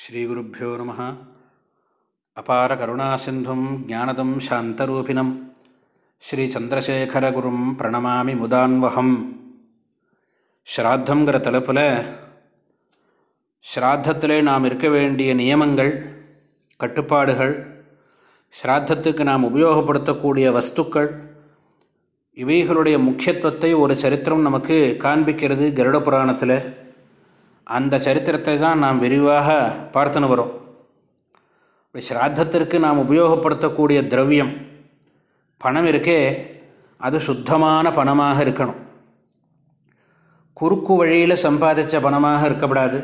ஸ்ரீகுருப்போ நம. அபார கருணாசிந்தும் ஜானதம் சாந்தரூபிணம். ஸ்ரீச்சந்திரசேகரகுரும் பிரணமாமி முதான்வகம் ஸ்ராத்தங்கிற தலைப்பில் ஸ்ராத்தத்திலே நாம் இருக்க வேண்டிய நியமங்கள் கட்டுப்பாடுகள் ஸ்ராத்தத்துக்கு நாம் உபயோகப்படுத்தக்கூடிய வஸ்துக்கள் இவைகளுடைய முக்கியத்துவத்தை ஒரு சரித்திரம் நமக்கு காண்பிக்கிறது கருட புராணத்தில். அந்த சரித்திரத்தை தான் நாம் விரிவாக பார்த்துன்னு வரோம். ஸ்ராத்தத்திற்கு நாம் உபயோகப்படுத்தக்கூடிய திரவியம் பணம் இருக்கே அது சுத்தமான பணமாக இருக்கணும். குறுக்கு வழியில் சம்பாதித்த பணமாக இருக்கக்கூடாது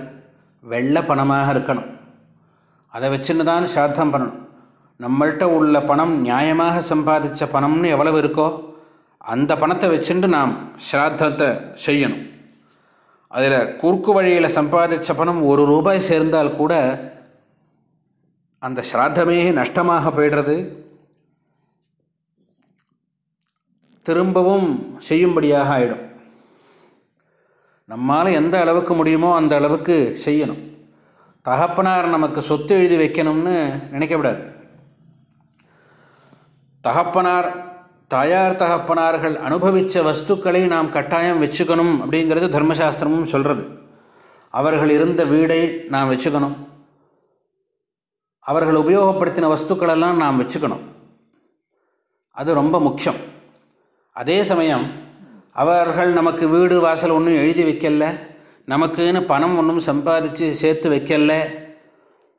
வெள்ளை பணமாக இருக்கணும். அதை வச்சுன்னு தான் சாத்தம் பண்ணணும். நம்மள்கிட்ட உள்ள பணம் நியாயமாக சம்பாதித்த பணம்னு எவ்வளவு இருக்கோ அந்த பணத்தை வச்சுட்டு நாம் ஸ்ராத்தத்தை செய்யணும். அதில் குறுக்கு வழியில் சம்பாதித்த பணம் ஒரு ரூபாய் சேர்ந்தால் கூட அந்த ஸ்ராத்தமே நஷ்டமாக போய்டுறது. திரும்பவும் செய்யும்படியாக ஆகிடும் நம்மால் எந்த அளவுக்கு முடியுமோ அந்த அளவுக்கு செய்யணும். தகப்பனார் நமக்கு சொத்து எழுதி வைக்கணும்னு நினைக்கக்கூடாது தகப்பனார் தாயார் தகப்பனார்கள் அனுபவித்த வஸ்துக்களை நாம் கட்டாயம் வச்சுக்கணும் அப்படிங்கிறது தர்மசாஸ்திரமும் சொல்கிறது அவர்கள் இருந்த வீடை நாம் வச்சுக்கணும். அவர்கள் உபயோகப்படுத்தின வஸ்துக்களெல்லாம் நாம் வச்சுக்கணும். அது ரொம்ப முக்கியம். அதே சமயம் அவர்கள் நமக்கு வீடு வாசல் ஒன்றும் எழுதி வைக்கல நமக்குன்னு பணம் ஒன்றும் சம்பாதிச்சு சேர்த்து வைக்கல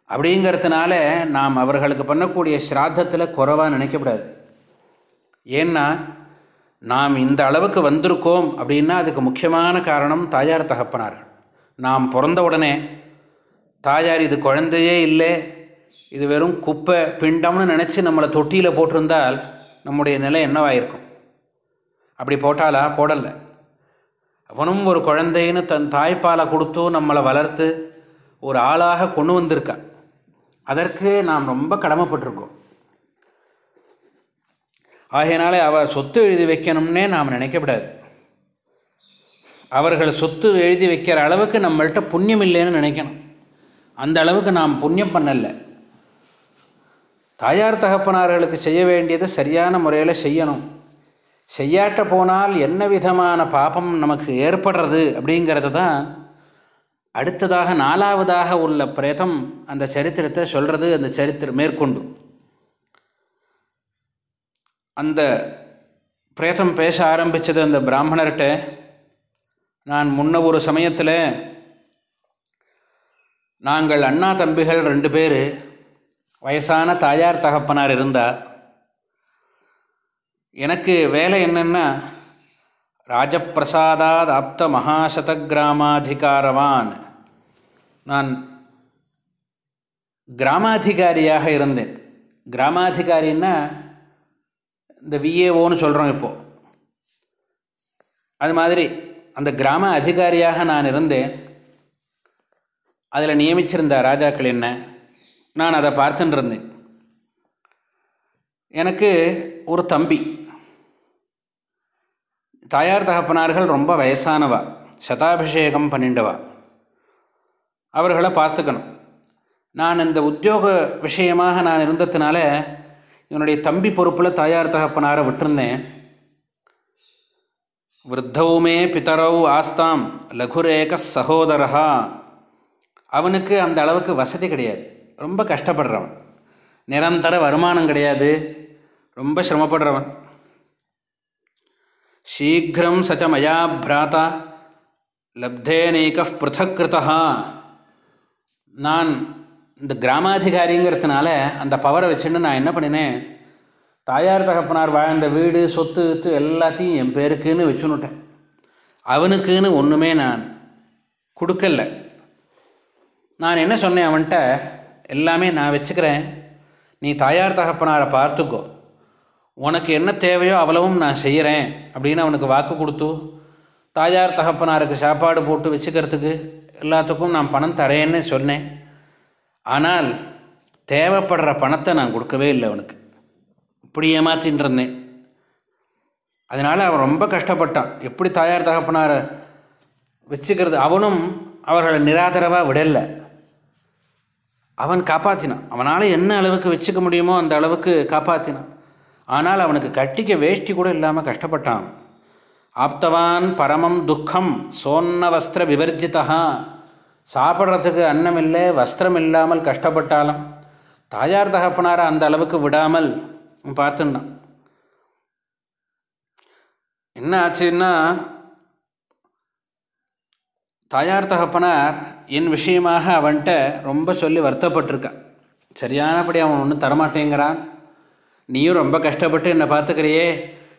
அப்படிங்கிறதுனால நாம் அவர்களுக்கு பண்ணக்கூடிய ஸ்ராத்தத்தில் குறைவாக நினைக்கக்கூடாது. ஏன்னா நாம் இந்த அளவுக்கு வந்திருக்கோம் அப்படின்னா அதுக்கு முக்கியமான காரணம் தாயார் தகப்பனார். நாம் பிறந்த உடனே தாயார் இது குழந்தையே இல்லை. இது வெறும் குப்பை பிண்டம்னு நினச்சி நம்மளை தொட்டியில் போட்டிருந்தால் நம்முடைய நிலை என்னவாயிருக்கும்? அப்படி போட்டாலா போடலை. அவனும் ஒரு குழந்தைன்னு தன் தாய்ப்பாலை கொடுத்து நம்மளை வளர்த்து ஒரு ஆளாக கொண்டு வந்திருக்கான். அதற்கு நாம் ரொம்ப கடமைப்பட்டிருக்கோம். ஆகையினாலே அவர் சொத்து எழுதி வைக்கணும்னே நாம் நினைக்கக்கூடாது. அவர்கள் சொத்து எழுதி வைக்கிற அளவுக்கு நம்மள்கிட்ட புண்ணியம் இல்லைன்னு நினைக்கணும். அந்த அளவுக்கு நாம் புண்ணியம் பண்ணலை. தாயார் தகப்பனார்களுக்கு செய்ய வேண்டியதை சரியான முறையில் செய்யணும். செய்யாட்ட போனால் என்ன விதமான பாபம் நமக்கு ஏற்படுறது அப்படிங்கிறது தான் அடுத்ததாக நாலாவதாக உள்ள பிரேதம் அந்த சரித்திரத்தை சொல்கிறது அந்த சரித்திரம் மேற்கொண்டு. அந்த பிரேதம் பேச ஆரம்பித்தது அந்த பிராமணர்கிட்ட நான் முன்ன ஒரு சமயத்தில் நாங்கள் அண்ணா தம்பிகள் ரெண்டு பேர் வயசான தாயார் தகப்பனார் இருந்தால் எனக்கு வேலை என்னென்னா ராஜப்பிரசாதாத் ஆப்த மகாசத கிராமாதிகாரவான் நான் கிராமாதிகாரியாக இருந்தேன். கிராமாதிகாரின்னா இந்த விஏஓன்னு சொல்கிறோம் இப்போது அது மாதிரி அந்த கிராம அதிகாரியாக நான் இருந்தேன் அதில் நியமிச்சிருந்த ராஜாக்கள் என்ன? நான் அதை பார்த்துட்டு இருந்தேன். எனக்கு ஒரு தம்பி. தாயார் தகப்பனார்கள் ரொம்ப வயசானவா. சதாபிஷேகம் பண்ணிண்டவா. அவர்களை பார்த்துக்கணும். நான் இந்த உத்தியோக விஷயமாக நான் இருந்ததுனால என்னுடைய தம்பி பொறுப்பில் தாயார் தகப்பனாரை விட்டுருந்தேன். விருத்தவுமே பிதரவு ஆஸ்தாம் லகுரேக சகோதரா அவனுக்கு அந்த அளவுக்கு வசதி கிடையாது. ரொம்ப கஷ்டப்படுறவன். நிரந்தர வருமானம் கிடையாது. ரொம்ப சிரமப்படுறவன். சீக்கிரம் சச்ச மயா பிராத்தா லப்தேனேக பிருத்தக்கிருத்தா நான் இந்த கிராமாதிகாரிங்கிறதுனால அந்த பவரை வச்சுன்னு நான் என்ன பண்ணினேன்? தாயார் தகப்பனார் வாழ்ந்த வீடு சொத்து வித்து எல்லாத்தையும் என் பேருக்குன்னு வச்சுன்னுட்டேன். அவனுக்குன்னு ஒன்றுமே நான் கொடுக்கல. நான் என்ன சொன்னேன் அவன்கிட்ட? எல்லாமே நான் வச்சுக்கிறேன். நீ தாயார் தகப்பனாரை பார்த்துக்கோ. உனக்கு என்ன தேவையோ அவ்வளவும் நான் செய்கிறேன் அப்படின்னு அவனுக்கு வாக்கு கொடுத்து தாயார் தகப்பனாருக்கு சாப்பாடு போட்டு வச்சுக்கிறதுக்கு எல்லாத்துக்கும் நான் பணம் தரேன்னு சொன்னேன். ஆனால் தேவைப்படுற பணத்தை நான் கொடுக்கவே இல்லை அவனுக்கு. இப்படி ஏமாத்தின்னு இருந்தேன். அதனால் அவன் ரொம்ப கஷ்டப்பட்டான். எப்படி தாயார் தகப்பனாரை வச்சுக்கிறது? அவனும் அவர்களை நிராதரவாக விடலை. அவன் காப்பாற்றினான் அவனால் என்ன அளவுக்கு வச்சுக்க முடியுமோ அந்த அளவுக்கு காப்பாற்றினான் ஆனால் அவனுக்கு கட்டிக்க வேஷ்டி கூட இல்லாமல் கஷ்டப்பட்டான். ஆப்தவான் பரமம் துக்கம் சோன்ன வஸ்திர விவர்ஜிதா சாப்பிட்றதுக்கு அன்னம் இல்லை வஸ்திரம் இல்லாமல் கஷ்டப்பட்டாலும் தாயார் தகப்பனாரை அந்த அளவுக்கு விடாமல் பார்த்துட்டான் என்ன ஆச்சுன்னா தாயார் தகப்பனார் என் விஷயமாக அவன்கிட்ட ரொம்ப சொல்லி வருத்தப்பட்டிருக்கான். சரியானபடி அவன் ஒன்றும் தரமாட்டேங்கிறான். நீயும் ரொம்ப கஷ்டப்பட்டு என்னை பார்த்துக்கிறியே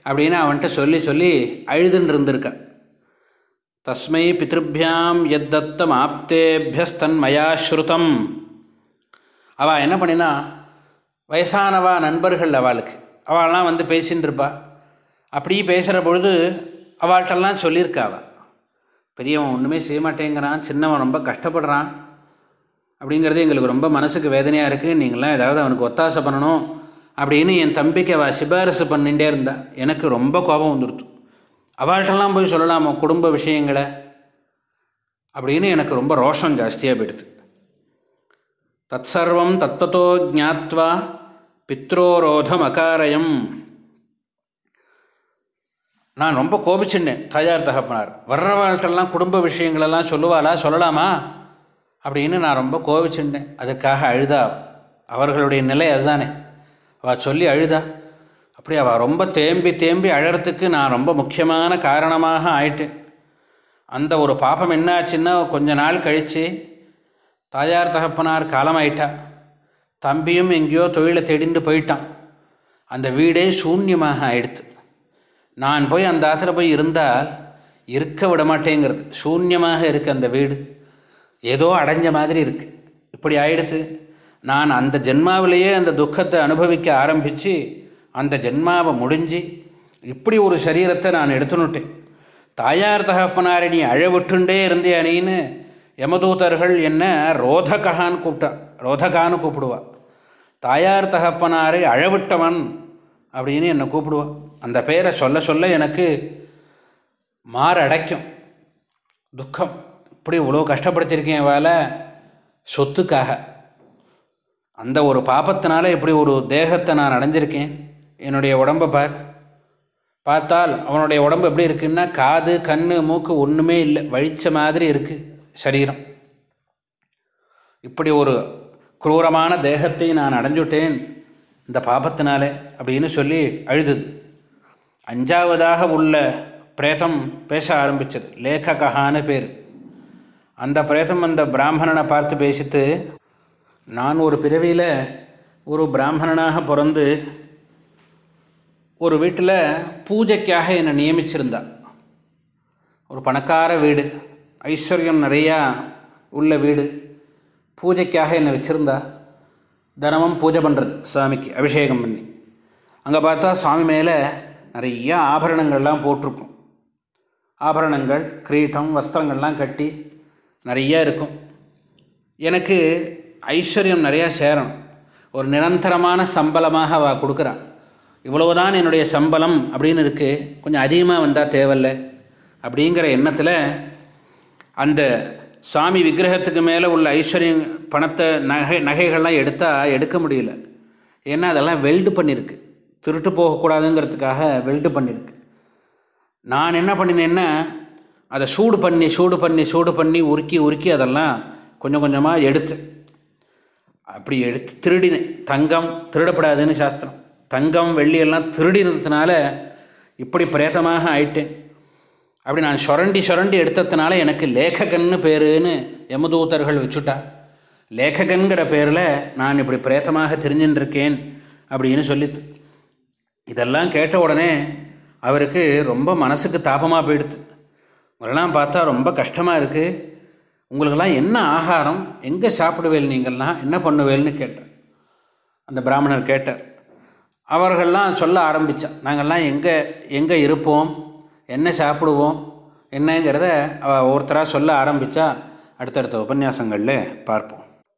அப்படின்னு அவன்கிட்ட சொல்லி சொல்லி அழுதுன்னு இருந்திருக்கான் தஸ்மை பித்ருபியாம் எத்தத்தம் மாப்தேபியஸ்தன் மயா ஸ்ருதம் அவள் என்ன பண்ணினா வயசானவா நண்பர்கள் அவளுக்கு. அவள்லாம் வந்து பேசின்னு இருப்பா அப்படி பேசுகிற பொழுது அவள்கிட்டலாம் சொல்லியிருக்கா அவள் பெரியவன் ஒன்றுமே செய்ய மாட்டேங்கிறான் சின்னவன் ரொம்ப கஷ்டப்படுறான். அப்படிங்கிறது எங்களுக்கு ரொம்ப மனசுக்கு வேதனையாக இருக்குது நீங்களாம் ஏதாவது அவனுக்கு ஒத்தாசை பண்ணணும் அப்படின்னு என் தம்பிக்கு அவள் சிபாரிசு பண்ணிகிட்டே இருந்தா. எனக்கு ரொம்ப கோபம் வந்துடுச்சு அவள்கிட்டலாம் போய் சொல்லலாமா? குடும்ப விஷயங்களை. அப்படின்னு எனக்கு ரொம்ப ரோஷம் ஜாஸ்தியாக போயிடுது. தத் சர்வம் தத்தத்தோ ஜாத்வா பித்ரோரோதம் அகாரயம் நான் ரொம்ப கோபிச்சுட்டேன் தாயார் தகப்பனார். வர்றவாழ்கிட்டலாம் குடும்ப விஷயங்களெல்லாம் சொல்லுவாளா? சொல்லலாமா? அப்படின்னு நான் ரொம்ப கோபிச்சுட்டேன் அதுக்காக அழுதா அவர்களுடைய நிலை அதுதானே. அவள் சொல்லி அழுதா. அப்படி அவள் ரொம்ப தேம்பி தேம்பி அழறதுக்கு நான் ரொம்ப முக்கியமான காரணமாக ஆயிட்டேன். அந்த ஒரு பாப்பம் என்னாச்சுன்னா கொஞ்ச நாள் கழித்து தாயார் தகப்பனார் காலமாயிட்டா. தம்பியும் எங்கேயோ தொழிலை தேடிண்டு போயிட்டான். அந்த வீடே சூன்யமாக ஆயிடுத்து. நான் போய் அந்த ஆற்றுல போய் இருந்தால் இருக்க விட மாட்டேங்கிறது சூன்யமாக இருக்குது அந்த வீடு. ஏதோ அடைஞ்ச மாதிரி இருக்குது இப்படி ஆயிடுத்து. நான் அந்த ஜென்மாவிலேயே அந்த துக்கத்தை அனுபவிக்க ஆரம்பித்து அந்த ஜென்மாவை முடிஞ்சு இப்படி ஒரு சரீரத்தை நான் எடுத்துனுட்டேன். தாயார் தகப்பனாரை நீ அழவிட்டுண்டே இருந்தே அணின்னு யமதூதர்கள் என்ன ரோதகான்னு கூப்பிட்டா ரோதகான்னு கூப்பிடுவாள் தாயார் தகப்பனாரை அழவிட்டவன் அப்படின்னு என்னை கூப்பிடுவான் அந்த பேரை சொல்ல சொல்ல எனக்கு மாரடைக்கும். துக்கம். இப்படி இவ்வளோ கஷ்டப்படுத்தியிருக்கேன் வேலை சொத்துக்காக. அந்த ஒரு பாப்பத்தினால இப்படி ஒரு தேகத்தை நான் அடைஞ்சிருக்கேன். என்னுடைய உடம்பை பார். பார்த்தால் அவனுடைய உடம்பு எப்படி இருக்குன்னா காது கண் மூக்கு ஒன்றுமே இல்லை. வழித்த மாதிரி இருக்குது சரீரம். இப்படி ஒரு குரூரமான தேகத்தை நான் அடைஞ்சுட்டேன் இந்த பாபத்தினாலே அப்படின்னு சொல்லி அழுதுது. அஞ்சாவதாக உள்ள பிரேதம் பேச ஆரம்பித்தது லேககான்னு பேர். அந்த பிரேதம் அந்த பிராமணனை பார்த்து பேசித்து நான் ஒரு பிறவியில் ஒரு பிராமணனாக பிறந்து ஒரு வீட்டில் பூஜைக்காக என்னை நியமிச்சிருந்தா. ஒரு பணக்கார வீடு ஐஸ்வர்யம் நிறையா உள்ள வீடு. பூஜைக்காக என்னை வச்சுருந்தா. தினமும் பூஜை பண்ணுறது சுவாமிக்கு அபிஷேகம் பண்ணி. அங்கே பார்த்தா சுவாமி மேலே நிறைய ஆபரணங்கள்லாம் போட்டிருக்கும். ஆபரணங்கள் கிரீட்டம் வஸ்திரங்கள்லாம் கட்டி நிறையா இருக்கும். எனக்கு ஐஸ்வர்யம் நிறையா சேரணும். ஒரு நிரந்தரமான சம்பளமாக அவள் கொடுக்குறான் இவ்வளவுதான் என்னுடைய சம்பளம் அப்படின்னு இருக்குது கொஞ்சம் அதிகமாக வந்தால் தேவையில்ல. அப்படிங்கிற எண்ணத்தில் அந்த சாமி விக்கிரகத்துக்கு மேலே உள்ள ஐஸ்வர்யம் பணத்தை நகை நகைகள்லாம் எடுத்தால் எடுக்க முடியல. ஏன்னா அதெல்லாம் வெல்டு பண்ணியிருக்கு திருட்டு போகக்கூடாதுங்கிறதுக்காக வெல்டு பண்ணியிருக்கு நான் என்ன பண்ணினேன்னா அதை சூடு பண்ணி சூடு பண்ணி சூடு பண்ணி உருக்கி உருக்கி அதெல்லாம் கொஞ்சம் கொஞ்சமாக எடுத்து. அப்படி எடுத்து திருடினேன். தங்கம் திருடப்படாதுன்னு சாஸ்திரம். தங்கம் வெள்ளியெல்லாம் திருடினதுனால இப்படி பிரேதமாக ஆயிட்டேன். அப்படி நான் சுரண்டி சுரண்டி எடுத்ததுனால எனக்கு லேககன்னு பேருன்னு யமதூதர்கள் வச்சுட்டா. லேககன்கிற பேரில் நான் இப்படி பிரேத்தமாக தெரிஞ்சுட்டுருக்கேன் அப்படின்னு சொல்லித்து இதெல்லாம் கேட்ட உடனே அவருக்கு ரொம்ப மனசுக்கு தாபமாக போயிடுது. உங்களெல்லாம் பார்த்தா ரொம்ப கஷ்டமாக இருக்குது உங்களுக்கெல்லாம் என்ன ஆகாரம்? எங்கே சாப்பிடுவேல் நீங்கள்லாம் என்ன பண்ணுவேல்னு கேட்டார். அந்த பிராமணர் கேட்டார். அவர்கள்லாம் சொல்ல ஆரம்பித்தா நாங்கள்லாம் எங்கே எங்கே இருப்போம்? என்ன சாப்பிடுவோம்? என்னங்கிறத அவள் ஒருத்தராக சொல்ல ஆரம்பித்தா அடுத்தடுத்த உபன்யாசங்களில் பார்ப்போம்.